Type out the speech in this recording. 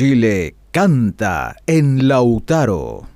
Chile canta en Lautaro.